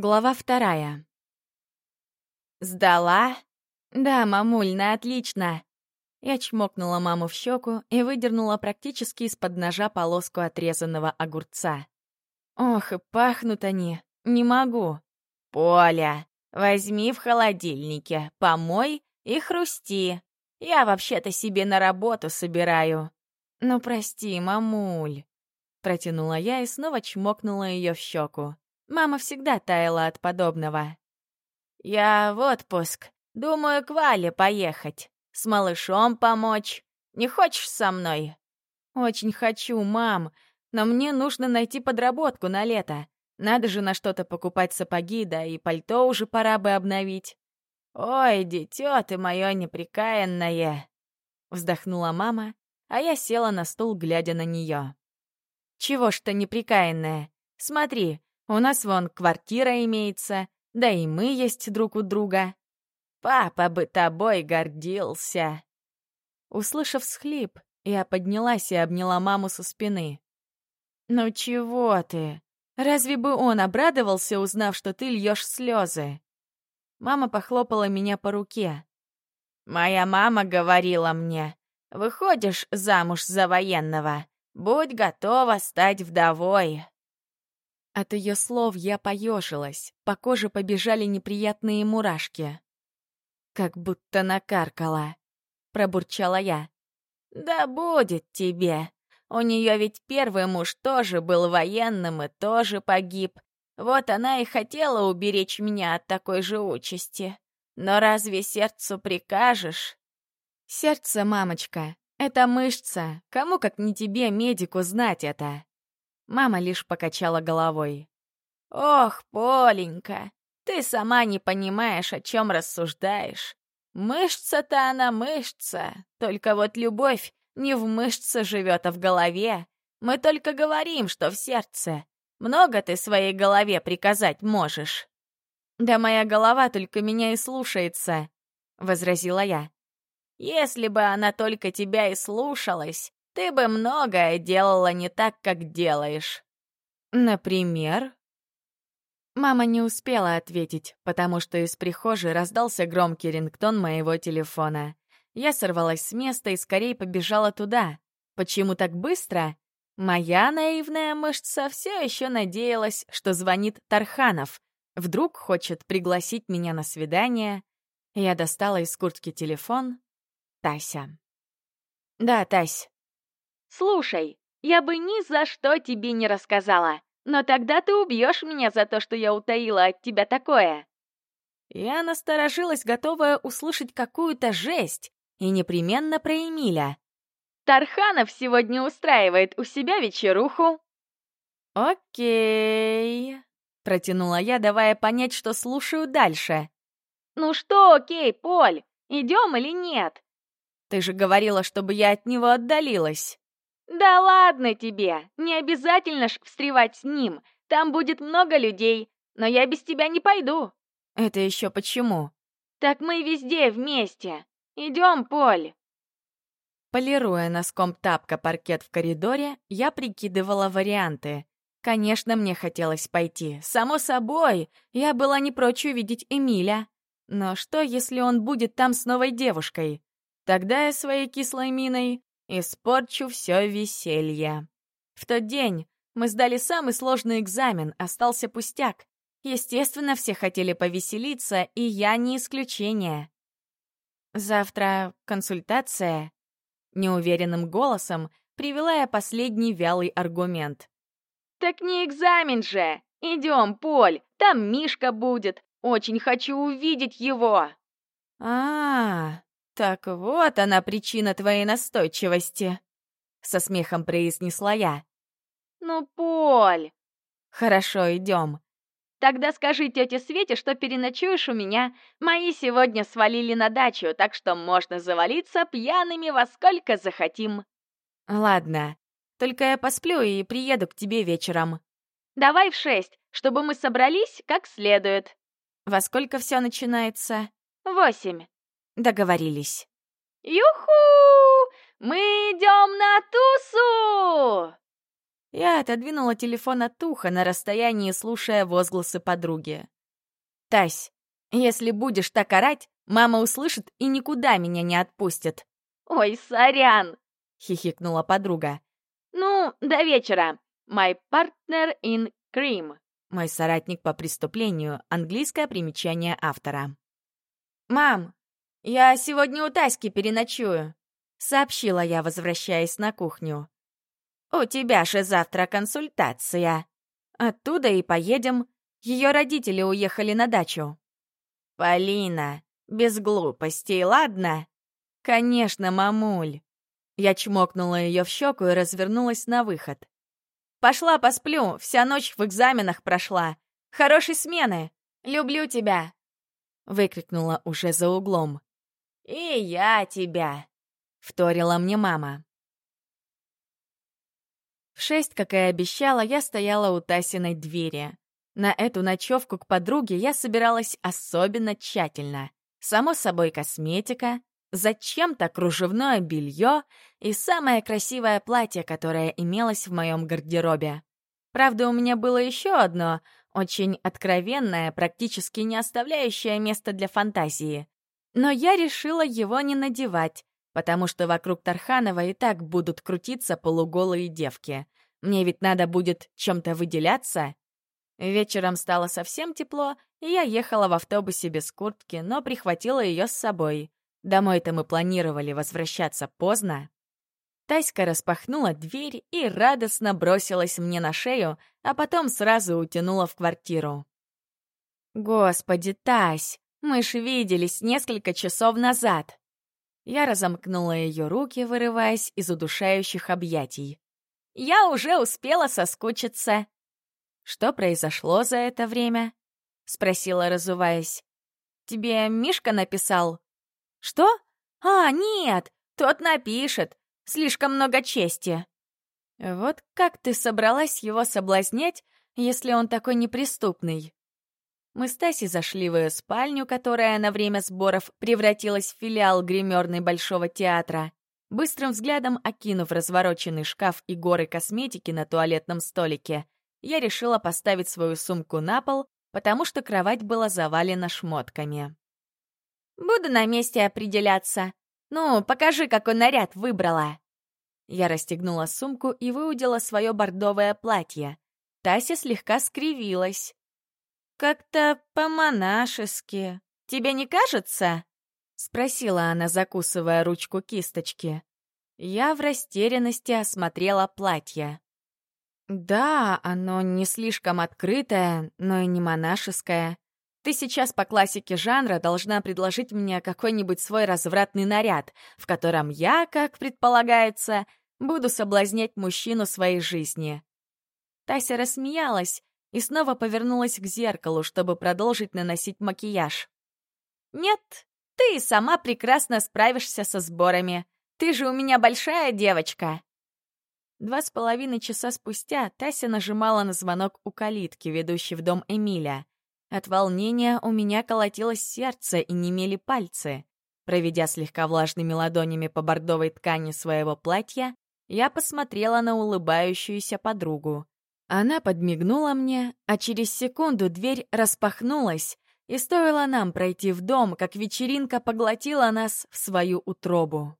Глава вторая. «Сдала?» «Да, мамуль, на отлично!» Я чмокнула маму в щеку и выдернула практически из-под ножа полоску отрезанного огурца. «Ох, и пахнут они! Не могу!» «Поля, возьми в холодильнике, помой и хрусти. Я вообще-то себе на работу собираю». «Ну, прости, мамуль!» Протянула я и снова чмокнула ее в щеку. Мама всегда таяла от подобного. «Я в отпуск. Думаю, к Вале поехать. С малышом помочь. Не хочешь со мной?» «Очень хочу, мам. Но мне нужно найти подработку на лето. Надо же на что-то покупать сапоги, да и пальто уже пора бы обновить». «Ой, дитё ты моё неприкаянное!» Вздохнула мама, а я села на стул, глядя на неё. «Чего ж ты неприкаянная? Смотри, у нас вон квартира имеется, да и мы есть друг у друга. Папа бы тобой гордился. Услышав схлип, я поднялась и обняла маму со спины. «Ну чего ты? Разве бы он обрадовался, узнав, что ты льешь слезы?» Мама похлопала меня по руке. «Моя мама говорила мне, выходишь замуж за военного, будь готова стать вдовой». От ее слов я поежилась, по коже побежали неприятные мурашки. «Как будто накаркала», — пробурчала я. «Да будет тебе. У нее ведь первый муж тоже был военным и тоже погиб. Вот она и хотела уберечь меня от такой же участи. Но разве сердцу прикажешь?» «Сердце, мамочка, это мышца. Кому, как не тебе, медику, знать это?» Мама лишь покачала головой. «Ох, Поленька, ты сама не понимаешь, о чем рассуждаешь. Мышца-то она мышца, только вот любовь не в мышце живет, а в голове. Мы только говорим, что в сердце. Много ты своей голове приказать можешь». «Да моя голова только меня и слушается», — возразила я. «Если бы она только тебя и слушалась, ты бы многое делала не так, как делаешь. Например? Мама не успела ответить, потому что из прихожей раздался громкий рингтон моего телефона. Я сорвалась с места и скорее побежала туда. Почему так быстро? Моя наивная мышца все еще надеялась, что звонит Тарханов. Вдруг хочет пригласить меня на свидание. Я достала из куртки телефон. Тася. «Да, Тась, «Слушай, я бы ни за что тебе не рассказала, но тогда ты убьешь меня за то, что я утаила от тебя такое». Я насторожилась, готовая услышать какую-то жесть, и непременно про Эмиля. «Тарханов сегодня устраивает у себя вечеруху». «Окей», — протянула я, давая понять, что слушаю дальше. «Ну что окей, Поль, идем или нет?» «Ты же говорила, чтобы я от него отдалилась». «Да ладно тебе! Не обязательно ж встревать с ним. Там будет много людей, но я без тебя не пойду». «Это еще почему?» «Так мы везде вместе. Идем, Поль». Полируя носком тапка паркет в коридоре, я прикидывала варианты. Конечно, мне хотелось пойти. Само собой, я была не прочь увидеть Эмиля. Но что, если он будет там с новой девушкой? Тогда я своей кислой миной Испорчу все веселье. В тот день мы сдали самый сложный экзамен, остался пустяк. Естественно, все хотели повеселиться, и я не исключение. Завтра консультация. Неуверенным голосом привела я последний вялый аргумент. «Так не экзамен же! Идем, Поль, там Мишка будет. Очень хочу увидеть его!» «А-а-а!» «Так вот она причина твоей настойчивости», — со смехом произнесла я. «Ну, Поль!» «Хорошо, идем». «Тогда скажи тете Свете, что переночуешь у меня. Мои сегодня свалили на дачу, так что можно завалиться пьяными во сколько захотим». «Ладно, только я посплю и приеду к тебе вечером». «Давай в шесть, чтобы мы собрались как следует». «Во сколько все начинается?» «Восемь». Договорились. Юху! Мы идем на тусу! Я отодвинула телефон от уха на расстоянии, слушая возгласы подруги. «Тась, если будешь так орать, мама услышит и никуда меня не отпустит». «Ой, сорян!» — хихикнула подруга. «Ну, до вечера. My partner in crime». Мой соратник по преступлению. Английское примечание автора. «Мам, я сегодня у Таськи переночую», — сообщила я, возвращаясь на кухню. «У тебя же завтра консультация. Оттуда и поедем. Ее родители уехали на дачу». «Полина, без глупостей, ладно?» «Конечно, мамуль». Я чмокнула ее в щеку и развернулась на выход. «Пошла посплю, вся ночь в экзаменах прошла. Хорошей смены! Люблю тебя!» Выкрикнула уже за углом. «И я тебя!» — вторила мне мама. В шесть, как и обещала, я стояла у Тасиной двери. На эту ночевку к подруге я собиралась особенно тщательно. Само собой, косметика, зачем-то кружевное белье и самое красивое платье, которое имелось в моем гардеробе. Правда, у меня было еще одно, очень откровенное, практически не оставляющее места для фантазии. Но я решила его не надевать, потому что вокруг Тарханова и так будут крутиться полуголые девки. Мне ведь надо будет чем-то выделяться. Вечером стало совсем тепло, и я ехала в автобусе без куртки, но прихватила ее с собой. Домой-то мы планировали возвращаться поздно. Таська распахнула дверь и радостно бросилась мне на шею, а потом сразу утянула в квартиру. «Господи, Тась, мы ж виделись несколько часов назад!» Я разомкнула ее руки, вырываясь из удушающих объятий. «Я уже успела соскучиться!» «Что произошло за это время?» — спросила, разуваясь. «Тебе Мишка написал?» «Что? А, нет, тот напишет. Слишком много чести». «Вот как ты собралась его соблазнять, если он такой неприступный?» Мы с Тасей зашли в ее спальню, которая на время сборов превратилась в филиал гримерной Большого театра. Быстрым взглядом окинув развороченный шкаф и горы косметики на туалетном столике, я решила поставить свою сумку на пол, потому что кровать была завалена шмотками. «Буду на месте определяться. Ну, покажи, какой наряд выбрала». Я расстегнула сумку и выудила свое бордовое платье. Тася слегка скривилась. «Как-то по-монашески. Тебе не кажется?» — спросила она, закусывая ручку кисточки. Я в растерянности осмотрела платье. «Да, оно не слишком открытое, но и не монашеское. Ты сейчас по классике жанра должна предложить мне какой-нибудь свой развратный наряд, в котором я, как предполагается, буду соблазнять мужчину своей жизни». Тася рассмеялась, и снова повернулась к зеркалу, чтобы продолжить наносить макияж. «Нет, ты и сама прекрасно справишься со сборами. Ты же у меня большая девочка!» Два с половиной часа спустя Тася нажимала на звонок у калитки, ведущей в дом Эмиля. От волнения у меня колотилось сердце и немели пальцы. Проведя слегка влажными ладонями по бордовой ткани своего платья, я посмотрела на улыбающуюся подругу. Она подмигнула мне, а через секунду дверь распахнулась, и стоило нам пройти в дом, как вечеринка поглотила нас в свою утробу.